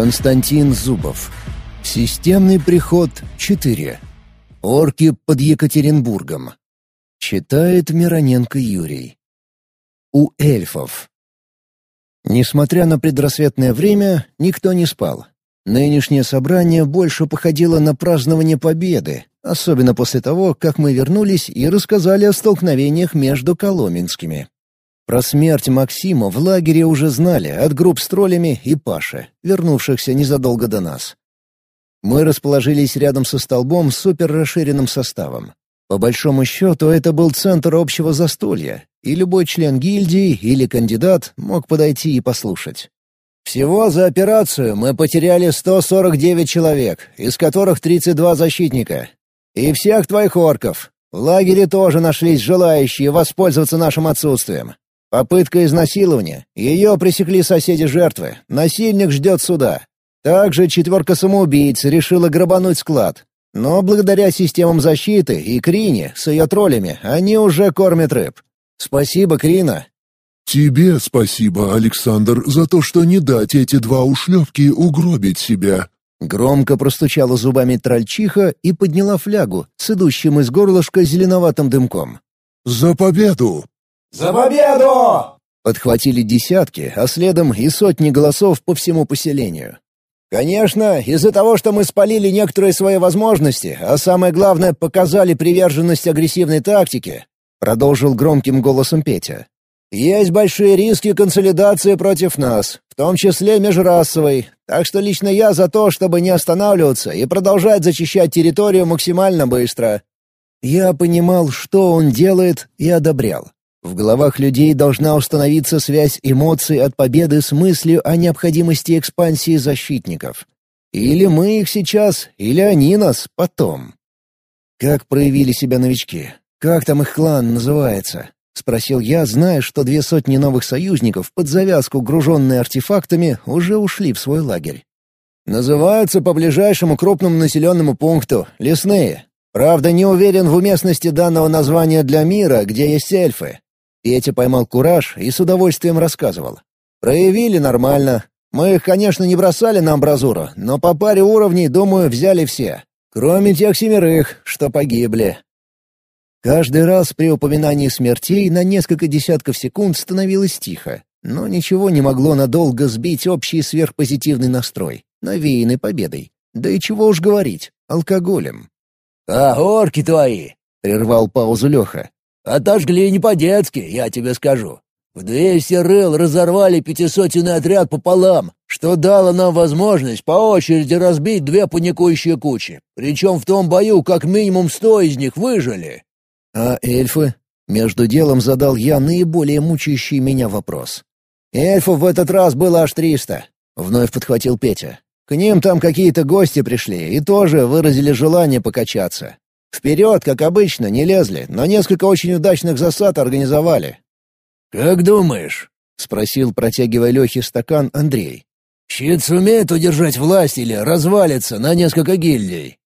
Константин Зубов. Системный приход 4. Орки под Екатеринбургом. Читает Мироненко Юрий. У эльфов. Несмотря на предрассветное время, никто не спал. Нынешнее собрание больше походило на празднование победы, особенно после того, как мы вернулись и рассказали о столкновениях между коломенскими. Про смерть Максима в лагере уже знали от групп с троллями и Паши, вернувшихся незадолго до нас. Мы расположились рядом со столбом с суперрасширенным составом. По большому счету, это был центр общего застолья, и любой член гильдии или кандидат мог подойти и послушать. Всего за операцию мы потеряли 149 человек, из которых 32 защитника. И всех твоих орков. В лагере тоже нашлись желающие воспользоваться нашим отсутствием. Попытка изнасилования. Ее пресекли соседи жертвы. Насильник ждет суда. Также четверка самоубийц решила грабануть склад. Но благодаря системам защиты и Крине с ее троллями они уже кормят рыб. Спасибо, Крина. «Тебе спасибо, Александр, за то, что не дать эти два ушлепки угробить себя». Громко простучала зубами трольчиха и подняла флягу с идущим из горлышка зеленоватым дымком. «За победу!» «За победу!» Подхватили десятки, а следом и сотни голосов по всему поселению. «Конечно, из-за того, что мы спалили некоторые свои возможности, а самое главное, показали приверженность агрессивной тактике», продолжил громким голосом Петя. «Есть большие риски консолидации против нас, в том числе межрасовой, так что лично я за то, чтобы не останавливаться и продолжать зачищать территорию максимально быстро». Я понимал, что он делает, и одобрял. В головах людей должна установиться связь эмоций от победы с мыслью о необходимости экспансии защитников. Или мы их сейчас, или они нас потом. «Как проявили себя новички? Как там их клан называется?» — спросил я, зная, что две сотни новых союзников, под завязку груженные артефактами, уже ушли в свой лагерь. «Называются по ближайшему крупному населенному пункту — лесные. Правда, не уверен в уместности данного названия для мира, где есть эльфы. Петя поймал кураж и с удовольствием рассказывал. «Проявили нормально. Мы их, конечно, не бросали на амбразуру, но по паре уровней, думаю, взяли все. Кроме тех семерых, что погибли». Каждый раз при упоминании смертей на несколько десятков секунд становилось тихо, но ничего не могло надолго сбить общий сверхпозитивный настрой, навеянный победой. Да и чего уж говорить, алкоголем. «А орки твои!» — прервал паузу Леха. Отожгли не по-детски, я тебе скажу. В двести рыл разорвали пятисотенный отряд пополам, что дало нам возможность по очереди разбить две паникующие кучи. Причем в том бою как минимум сто из них выжили. А эльфы? Между делом задал я наиболее мучающий меня вопрос. «Эльфов в этот раз было аж триста», — вновь подхватил Петя. «К ним там какие-то гости пришли и тоже выразили желание покачаться. Вперед, как обычно, не лезли, но несколько очень удачных засад организовали. «Как думаешь?» — спросил, протягивая Лехе стакан Андрей. «Щит сумеет удержать власть или развалится на несколько гильдий?»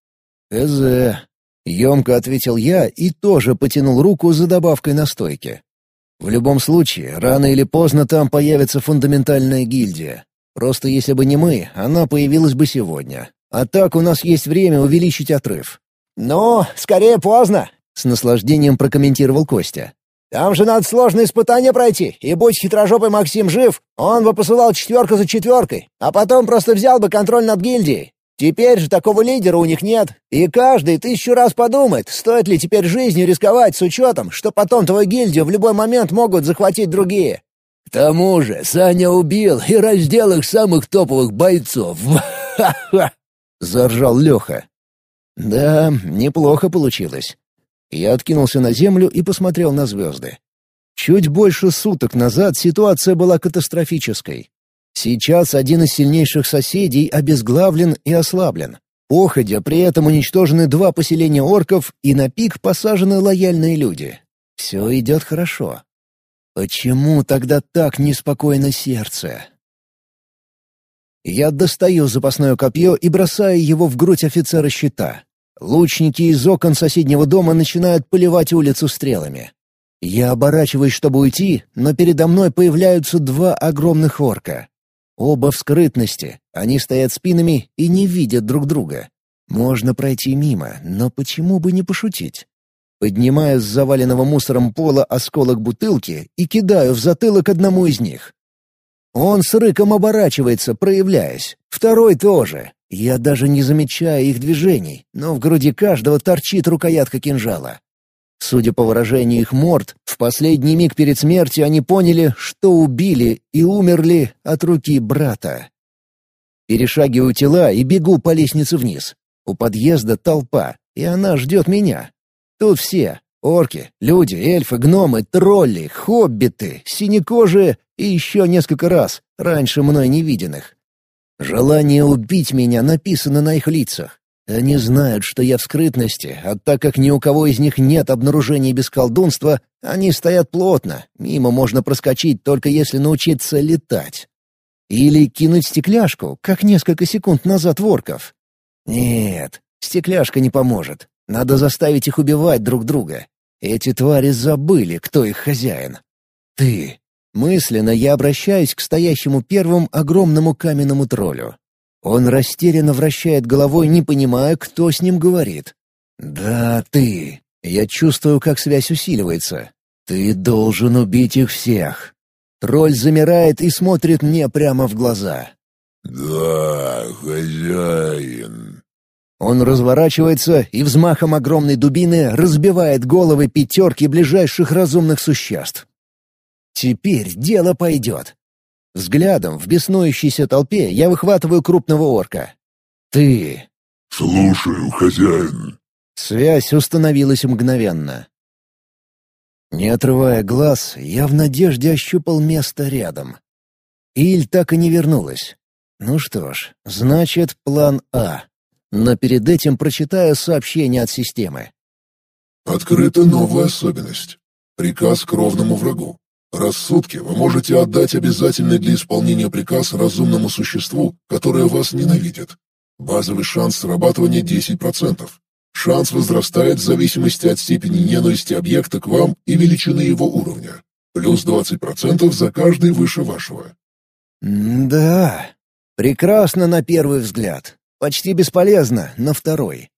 «ЭЗ», — емко ответил я и тоже потянул руку за добавкой настойки. «В любом случае, рано или поздно там появится фундаментальная гильдия. Просто если бы не мы, она появилась бы сегодня. А так у нас есть время увеличить отрыв. «Ну, скорее поздно», — с наслаждением прокомментировал Костя. «Там же надо сложные испытания пройти, и будь хитрожопый Максим жив, он бы посылал четверку за четверкой, а потом просто взял бы контроль над гильдией. Теперь же такого лидера у них нет, и каждый тысячу раз подумает, стоит ли теперь жизнью рисковать с учетом, что потом твою гильдию в любой момент могут захватить другие. К тому же Саня убил и раздел их самых топовых бойцов. Ха-ха!» — заржал Леха. Да, неплохо получилось. Я откинулся на землю и посмотрел на звезды. Чуть больше суток назад ситуация была катастрофической. Сейчас один из сильнейших соседей обезглавлен и ослаблен. Походя, при этом уничтожены два поселения орков и на пик посажены лояльные люди. Все идет хорошо. Почему тогда так неспокойно сердце? Я достаю запасное копье и бросаю его в грудь офицера щита. Лучники из окон соседнего дома начинают поливать улицу стрелами. Я оборачиваюсь, чтобы уйти, но передо мной появляются два огромных орка. Оба в скрытности, они стоят спинами и не видят друг друга. Можно пройти мимо, но почему бы не пошутить? Поднимаю с заваленного мусором пола осколок бутылки и кидаю в затылок одному из них. Он с рыком оборачивается, проявляясь. Второй тоже. Я даже не замечаю их движений, но в груди каждого торчит рукоятка кинжала. Судя по выражению их морд, в последний миг перед смертью они поняли, что убили и умерли от руки брата. Перешагиваю тела и бегу по лестнице вниз. У подъезда толпа, и она ждет меня. Тут все — орки, люди, эльфы, гномы, тролли, хоббиты, синекожие и еще несколько раз, раньше мной не виденных. Желание убить меня написано на их лицах. Они знают, что я в скрытности, а так как ни у кого из них нет обнаружений без колдунства, они стоят плотно, мимо можно проскочить, только если научиться летать. Или кинуть стекляшку, как несколько секунд назад ворков. Нет, стекляшка не поможет. Надо заставить их убивать друг друга. Эти твари забыли, кто их хозяин. Ты. Мысленно я обращаюсь к стоящему первым огромному каменному троллю. Он растерянно вращает головой, не понимая, кто с ним говорит. «Да, ты. Я чувствую, как связь усиливается. Ты должен убить их всех». Тролль замирает и смотрит мне прямо в глаза. «Да, хозяин». Он разворачивается и взмахом огромной дубины разбивает головы пятерки ближайших разумных существ. Теперь дело пойдет. Взглядом в беснующейся толпе я выхватываю крупного орка. «Ты...» «Слушаю, хозяин». Связь установилась мгновенно. Не отрывая глаз, я в надежде ощупал место рядом. Иль так и не вернулась. Ну что ж, значит, план А. Но перед этим прочитаю сообщение от системы. «Открыта новая особенность. Приказ к ровному врагу. Рассудки вы можете отдать обязательный для исполнения приказ разумному существу, которое вас ненавидит. Базовый шанс срабатывания 10%. Шанс возрастает в зависимости от степени ненависти объекта к вам и величины его уровня. Плюс 20% за каждый выше вашего. «Да, прекрасно на первый взгляд. Почти бесполезно на второй.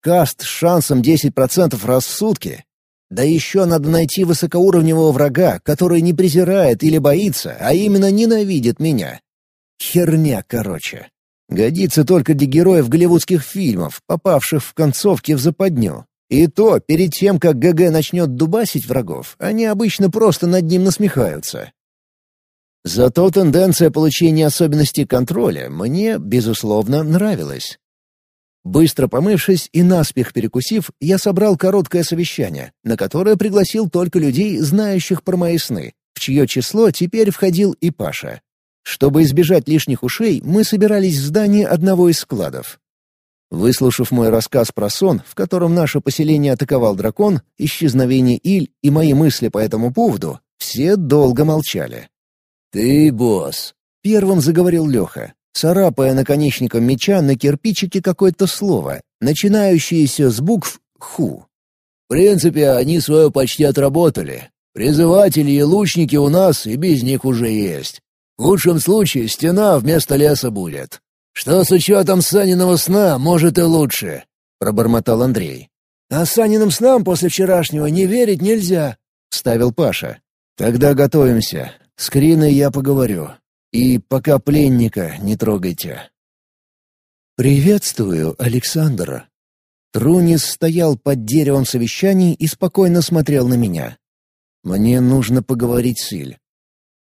Каст с шансом 10% рассудки да еще надо найти высокоуровневого врага, который не презирает или боится, а именно ненавидит меня. Херня, короче. Годится только для героев голливудских фильмов, попавших в концовке в западню. И то, перед тем, как ГГ начнет дубасить врагов, они обычно просто над ним насмехаются. Зато тенденция получения особенностей контроля мне, безусловно, нравилась. Быстро помывшись и наспех перекусив, я собрал короткое совещание, на которое пригласил только людей, знающих про мои сны, в чье число теперь входил и Паша. Чтобы избежать лишних ушей, мы собирались в здании одного из складов. Выслушав мой рассказ про сон, в котором наше поселение атаковал дракон, исчезновение Иль и мои мысли по этому поводу, все долго молчали. «Ты босс», — первым заговорил Леха царапая наконечником меча на кирпичике какое-то слово, начинающееся с букв «ху». В принципе, они свое почти отработали. Призыватели и лучники у нас и без них уже есть. В лучшем случае стена вместо леса будет. Что с учетом Саниного сна, может и лучше, — пробормотал Андрей. «А Саниным снам после вчерашнего не верить нельзя», — вставил Паша. «Тогда готовимся. С Криной я поговорю. И пока пленника не трогайте. «Приветствую, Александр». Трунис стоял под деревом совещаний и спокойно смотрел на меня. «Мне нужно поговорить с Иль.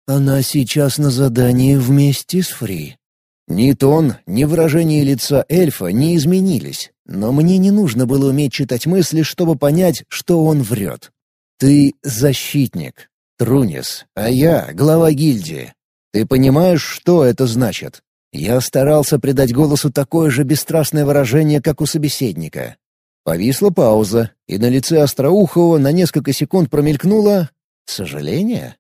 Она сейчас на задании вместе с Фри». Ни тон, ни выражение лица эльфа не изменились, но мне не нужно было уметь читать мысли, чтобы понять, что он врет. «Ты защитник, Трунис, а я — глава гильдии. Ты понимаешь, что это значит? Я старался придать голосу такое же бесстрастное выражение, как у собеседника. Повисла пауза, и на лице Остроухова на несколько секунд промелькнуло сожаление.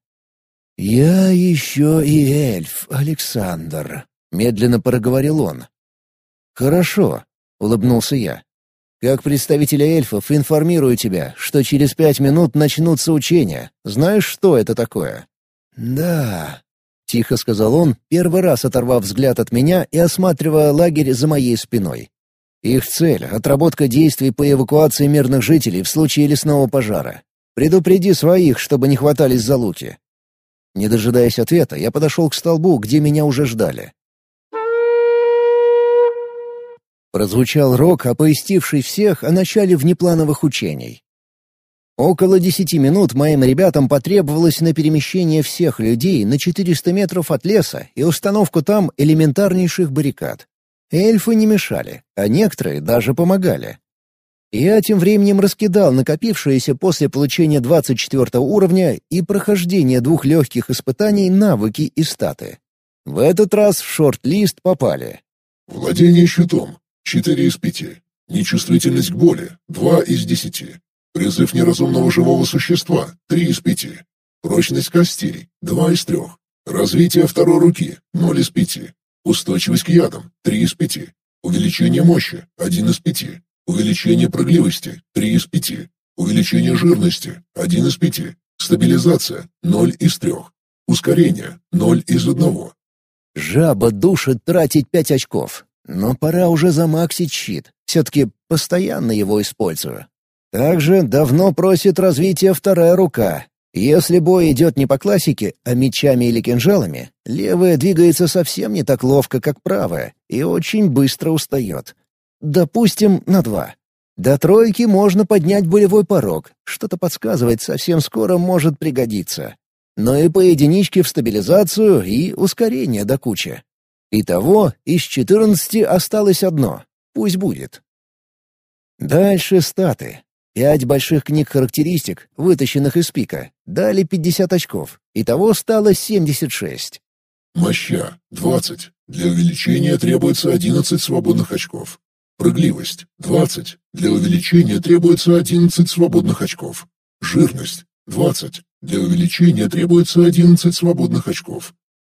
«Я еще и эльф, Александр», — медленно проговорил он. «Хорошо», — улыбнулся я. «Как представитель эльфов информирую тебя, что через пять минут начнутся учения. Знаешь, что это такое?» «Да», — тихо сказал он, первый раз оторвав взгляд от меня и осматривая лагерь за моей спиной. «Их цель — отработка действий по эвакуации мирных жителей в случае лесного пожара. Предупреди своих, чтобы не хватались за луки». Не дожидаясь ответа, я подошел к столбу, где меня уже ждали. Прозвучал рок, оповестивший всех о начале внеплановых учений. Около десяти минут моим ребятам потребовалось на перемещение всех людей на 400 метров от леса и установку там элементарнейших баррикад. Эльфы не мешали, а некоторые даже помогали. Я тем временем раскидал накопившиеся после получения 24 уровня и прохождения двух легких испытаний навыки и статы. В этот раз в шорт-лист попали. Владение щитом — 4 из 5. Нечувствительность к боли — 2 из 10. Призыв неразумного живого существа — три из пяти. Прочность костей — два из трех. Развитие второй руки — ноль из пяти. Устойчивость к ядам — три из пяти. Увеличение мощи — один из пяти. Увеличение прыгливости — три из пяти. Увеличение жирности — один из пяти. Стабилизация — ноль из трех. Ускорение — ноль из одного. Жаба душит тратить пять очков. Но пора уже замаксить щит. Все-таки постоянно его использую. Также давно просит развития вторая рука. Если бой идет не по классике, а мечами или кинжалами, левая двигается совсем не так ловко, как правая, и очень быстро устает. Допустим, на два. До тройки можно поднять болевой порог. Что-то подсказывает, совсем скоро может пригодиться. Но и по единичке в стабилизацию и ускорение до кучи. Итого из четырнадцати осталось одно. Пусть будет. Дальше статы. Пять больших книг характеристик, вытащенных из пика, дали 50 очков. Итого стало 76. Моща — 20. Для увеличения требуется 11 свободных очков. Прыгливость — 20. Для увеличения требуется 11 свободных очков. Жирность — 20. Для увеличения требуется 11 свободных очков.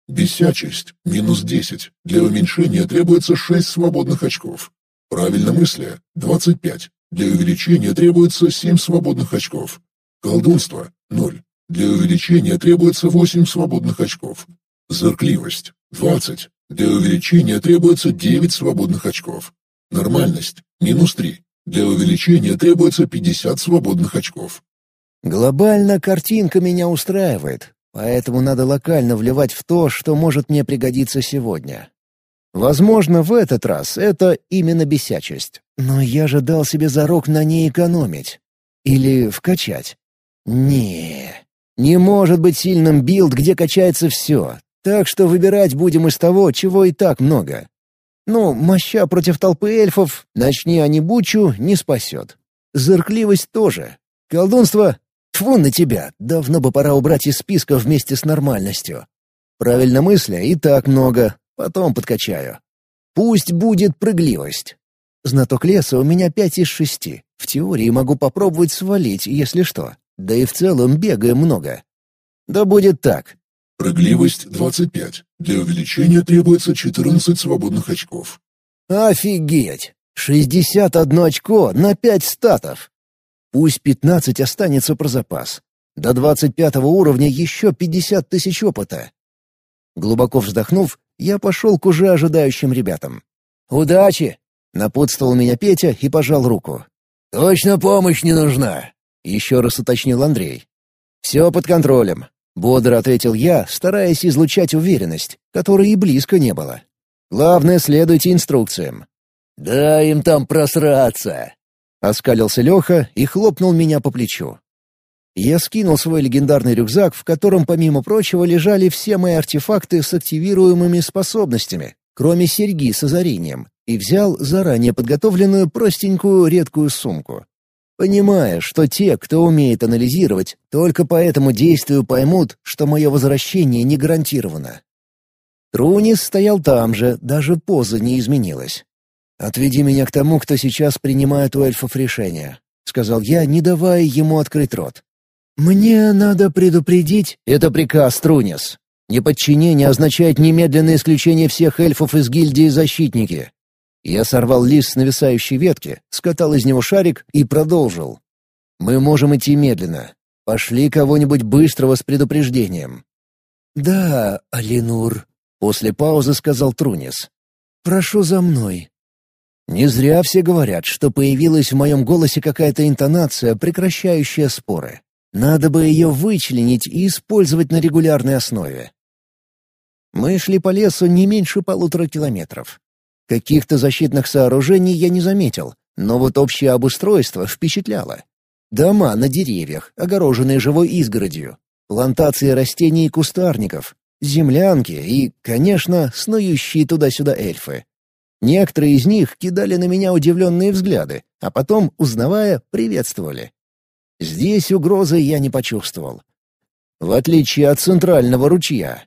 Бесячесть — минус 10. Для уменьшения требуется 6 свободных очков. Правильномыслие — 25. Для увеличения требуется 7 свободных очков. Колдунство — 0. Для увеличения требуется 8 свободных очков. Зыркливость — 20. Для увеличения требуется 9 свободных очков. Нормальность — минус 3. Для увеличения требуется 50 свободных очков. Глобально картинка меня устраивает, поэтому надо локально вливать в то, что может мне пригодиться сегодня. Возможно, в этот раз это именно бесячесть. Но я же дал себе зарок на ней экономить. Или вкачать. Не, не может быть сильным билд, где качается все. Так что выбирать будем из того, чего и так много. Ну, моща против толпы эльфов, начни они бучу, не спасет. Зыркливость тоже. Колдунство? Тьфу на тебя, давно бы пора убрать из списка вместе с нормальностью. Правильно мысля и так много, Потом подкачаю. Пусть будет прыгливость. Знаток леса у меня пять из шести. В теории могу попробовать свалить, если что. Да и в целом бегаем много. Да будет так. Прыгливость 25. Для увеличения требуется 14 свободных очков. Офигеть! 61 очко на 5 статов. Пусть 15 останется про запас. До 25 уровня еще 50 тысяч опыта. Глубоко вздохнув, я пошел к уже ожидающим ребятам. «Удачи!» — напутствовал меня Петя и пожал руку. «Точно помощь не нужна!» — еще раз уточнил Андрей. «Все под контролем», — бодро ответил я, стараясь излучать уверенность, которой и близко не было. «Главное, следуйте инструкциям». «Дай им там просраться!» — оскалился Леха и хлопнул меня по плечу. Я скинул свой легендарный рюкзак, в котором, помимо прочего, лежали все мои артефакты с активируемыми способностями, кроме серьги с озарением, и взял заранее подготовленную простенькую редкую сумку. Понимая, что те, кто умеет анализировать, только по этому действию поймут, что мое возвращение не гарантировано. Трунис стоял там же, даже поза не изменилась. «Отведи меня к тому, кто сейчас принимает у эльфов решение», — сказал я, не давая ему открыть рот. «Мне надо предупредить...» «Это приказ, Трунис. Неподчинение означает немедленное исключение всех эльфов из гильдии «Защитники». Я сорвал лист с нависающей ветки, скатал из него шарик и продолжил. «Мы можем идти медленно. Пошли кого-нибудь быстрого с предупреждением». «Да, Алинур», — после паузы сказал Трунис. «Прошу за мной». Не зря все говорят, что появилась в моем голосе какая-то интонация, прекращающая споры. Надо бы ее вычленить и использовать на регулярной основе. Мы шли по лесу не меньше полутора километров. Каких-то защитных сооружений я не заметил, но вот общее обустройство впечатляло. Дома на деревьях, огороженные живой изгородью, плантации растений и кустарников, землянки и, конечно, снующие туда-сюда эльфы. Некоторые из них кидали на меня удивленные взгляды, а потом, узнавая, приветствовали. Здесь угрозы я не почувствовал. В отличие от центрального ручья.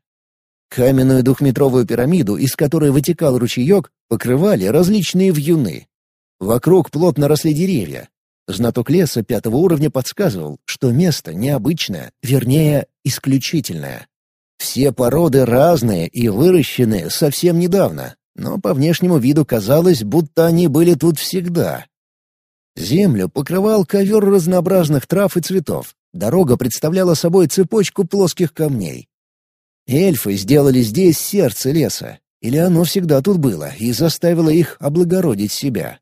Каменную двухметровую пирамиду, из которой вытекал ручеек, покрывали различные вьюны. Вокруг плотно росли деревья. Знаток леса пятого уровня подсказывал, что место необычное, вернее, исключительное. Все породы разные и выращены совсем недавно, но по внешнему виду казалось, будто они были тут всегда. Землю покрывал ковер разнообразных трав и цветов. Дорога представляла собой цепочку плоских камней. Эльфы сделали здесь сердце леса, или оно всегда тут было и заставило их облагородить себя.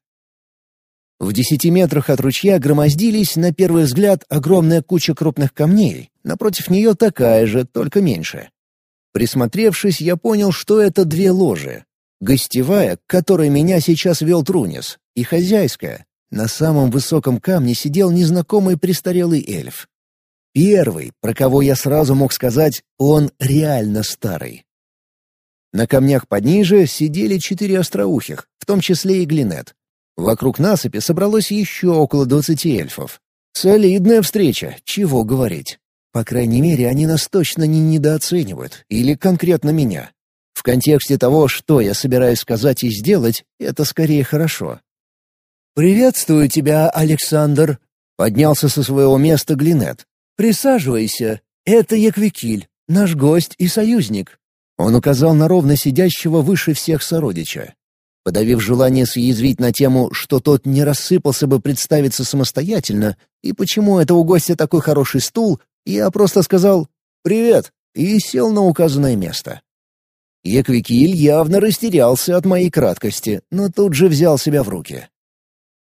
В десяти метрах от ручья громоздились, на первый взгляд, огромная куча крупных камней, напротив нее такая же, только меньше. Присмотревшись, я понял, что это две ложи, Гостевая, к которой меня сейчас вел Трунис, и хозяйская. На самом высоком камне сидел незнакомый престарелый эльф. Первый, про кого я сразу мог сказать, он реально старый. На камнях подниже сидели четыре остроухих, в том числе и Глинет. Вокруг насыпи собралось еще около двадцати эльфов. Солидная встреча, чего говорить. По крайней мере, они нас точно не недооценивают, или конкретно меня. В контексте того, что я собираюсь сказать и сделать, это скорее хорошо. «Приветствую тебя, Александр», — поднялся со своего места Глинет. «Присаживайся. Это Яквикиль, наш гость и союзник». Он указал на ровно сидящего выше всех сородича. Подавив желание съязвить на тему, что тот не рассыпался бы представиться самостоятельно, и почему это у гостя такой хороший стул, я просто сказал «Привет» и сел на указанное место. Еквикиль явно растерялся от моей краткости, но тут же взял себя в руки.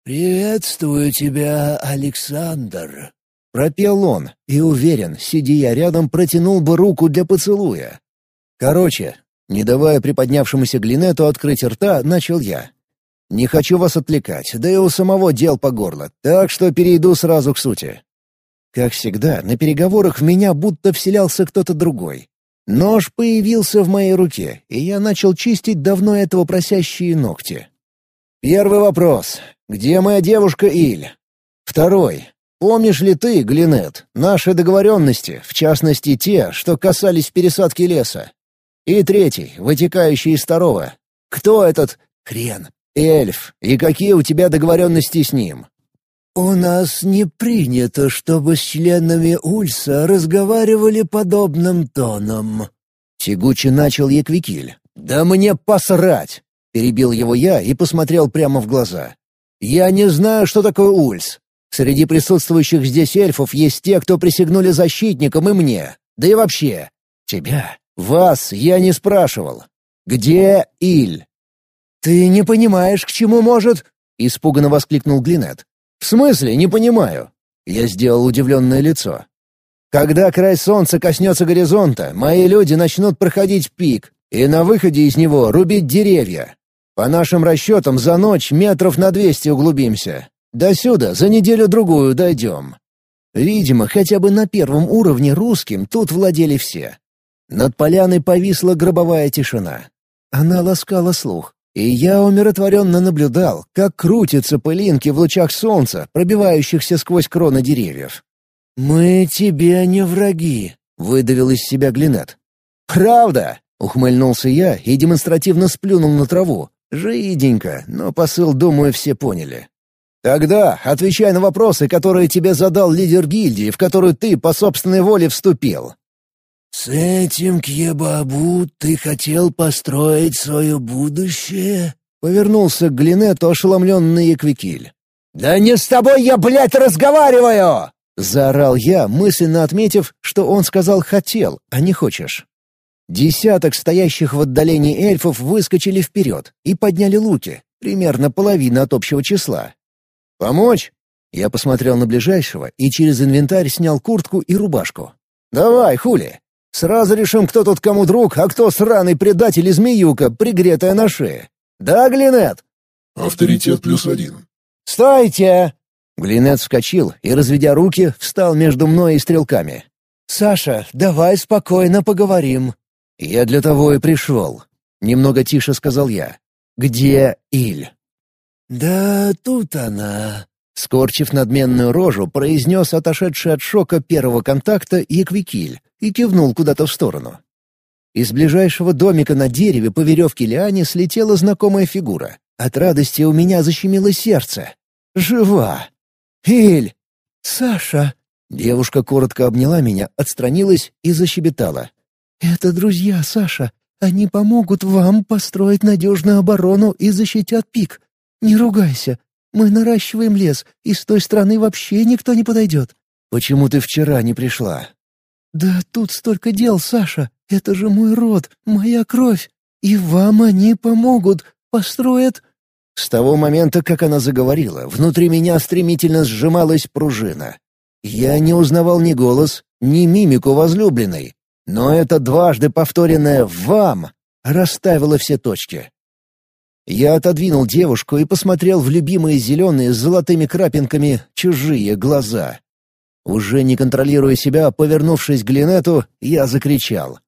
«Приветствую тебя, Александр», — пропел он, и уверен, сидя я рядом, протянул бы руку для поцелуя. Короче, не давая приподнявшемуся Глинету открыть рта, начал я. «Не хочу вас отвлекать, да и у самого дел по горло, так что перейду сразу к сути». Как всегда, на переговорах в меня будто вселялся кто-то другой. Нож появился в моей руке, и я начал чистить давно этого просящие ногти. Первый вопрос. Где моя девушка Иль? Второй. Помнишь ли ты, Глинет, наши договоренности, в частности те, что касались пересадки леса? И третий, вытекающий из второго. Кто этот хрен? Эльф. И какие у тебя договоренности с ним? «У нас не принято, чтобы с членами Ульса разговаривали подобным тоном», — тягуче начал Еквикиль. «Да мне посрать!» — перебил его я и посмотрел прямо в глаза. «Я не знаю, что такое Ульс. Среди присутствующих здесь эльфов есть те, кто присягнули защитникам и мне. Да и вообще, тебя, вас я не спрашивал. Где Иль?» «Ты не понимаешь, к чему может...» — испуганно воскликнул Глинет. «В смысле? Не понимаю». Я сделал удивленное лицо. «Когда край солнца коснется горизонта, мои люди начнут проходить пик, и на выходе из него рубить деревья. По нашим расчетам, за ночь метров на двести углубимся. До сюда за неделю-другую дойдем». Видимо, хотя бы на первом уровне русским тут владели все. Над поляной повисла гробовая тишина. Она ласкала слух. И я умиротворенно наблюдал, как крутятся пылинки в лучах солнца, пробивающихся сквозь кроны деревьев. «Мы тебе не враги», — выдавил из себя Глинет. «Правда?» — ухмыльнулся я и демонстративно сплюнул на траву. Жиденько, но посыл, думаю, все поняли. «Тогда отвечай на вопросы, которые тебе задал лидер гильдии, в которую ты по собственной воле вступил. «С этим Кьебабу ты хотел построить свое будущее?» — повернулся к Глинету ошеломленный Эквикиль. «Да не с тобой я, блядь, разговариваю!» — заорал я, мысленно отметив, что он сказал «хотел», а не «хочешь». Десяток стоящих в отдалении эльфов выскочили вперед и подняли луки, примерно половина от общего числа. «Помочь?» Я посмотрел на ближайшего и через инвентарь снял куртку и рубашку. «Давай, хули! Сразу решим, кто тут кому друг, а кто сраный предатель и змеюка, пригретая на шее. Да, Глинет?» «Авторитет плюс один». «Стойте!» Глинет вскочил и, разведя руки, встал между мной и стрелками. «Саша, давай спокойно поговорим». «Я для того и пришел», — немного тише сказал я. «Где Иль?» «Да тут она», — скорчив надменную рожу, произнес отошедший от шока первого контакта Еквикиль и кивнул куда-то в сторону. Из ближайшего домика на дереве по веревке лиане слетела знакомая фигура. От радости у меня защемило сердце. «Жива!» «Иль!» «Саша!» Девушка коротко обняла меня, отстранилась и защебетала. «Это друзья, Саша. Они помогут вам построить надежную оборону и защитят пик. Не ругайся. Мы наращиваем лес, и с той стороны вообще никто не подойдет». «Почему ты вчера не пришла?» «Да тут столько дел, Саша. Это же мой род, моя кровь. И вам они помогут, построят...» С того момента, как она заговорила, внутри меня стремительно сжималась пружина. Я не узнавал ни голос, ни мимику возлюбленной, но это дважды повторенное «вам» расставило все точки. Я отодвинул девушку и посмотрел в любимые зеленые с золотыми крапинками чужие глаза. Уже не контролируя себя, повернувшись к Глинету, я закричал.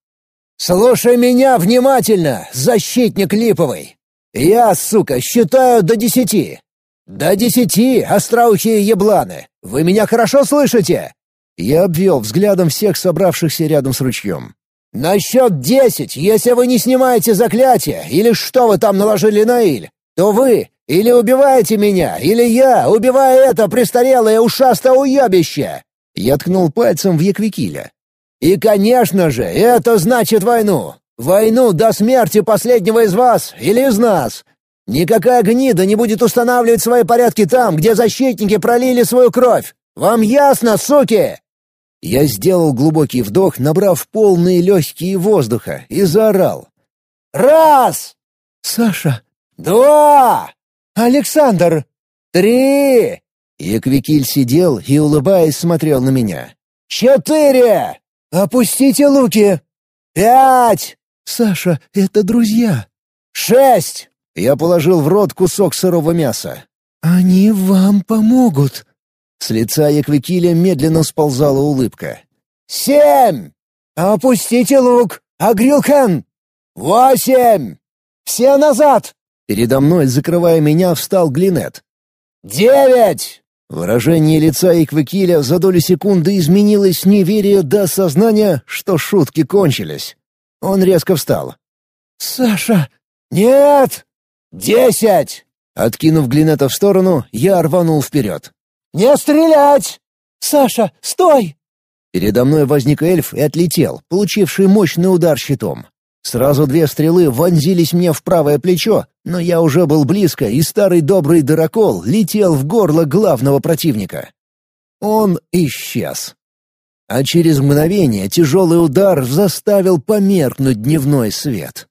«Слушай меня внимательно, защитник Липовый! Я, сука, считаю до десяти! «До десяти, остроухие ебланы! Вы меня хорошо слышите?» Я обвел взглядом всех собравшихся рядом с ручьем. «На счет десять, если вы не снимаете заклятие, или что вы там наложили на Иль, то вы или убиваете меня, или я убиваю это престарелое ушастое уебище!» Я ткнул пальцем в Яквикиля. «И, конечно же, это значит войну! Войну до смерти последнего из вас или из нас! Никакая гнида не будет устанавливать свои порядки там, где защитники пролили свою кровь! Вам ясно, суки?» Я сделал глубокий вдох, набрав полные легкие воздуха, и заорал. «Раз!» «Саша!» «Два!» «Александр!» «Три!» Яквикиль сидел и, улыбаясь, смотрел на меня. «Четыре!» «Опустите луки!» «Пять!» «Саша, это друзья!» «Шесть!» Я положил в рот кусок сырого мяса. «Они вам помогут!» С лица Яквикиля медленно сползала улыбка. «Семь! Опустите лук! Агрилхан! Восемь! Все назад!» Передо мной, закрывая меня, встал Глинет. «Девять!» Выражение лица Иквикиля за долю секунды изменилось с неверия до осознания, что шутки кончились. Он резко встал. «Саша!» «Нет!» «Десять!» Откинув Глинета в сторону, я рванул вперед. «Не стрелять!» «Саша, стой!» Передо мной возник эльф и отлетел, получивший мощный удар щитом. Сразу две стрелы вонзились мне в правое плечо, но я уже был близко, и старый добрый дырокол летел в горло главного противника. Он исчез. А через мгновение тяжелый удар заставил померкнуть дневной свет.